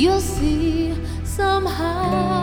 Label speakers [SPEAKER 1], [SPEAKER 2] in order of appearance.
[SPEAKER 1] you'll see somehow.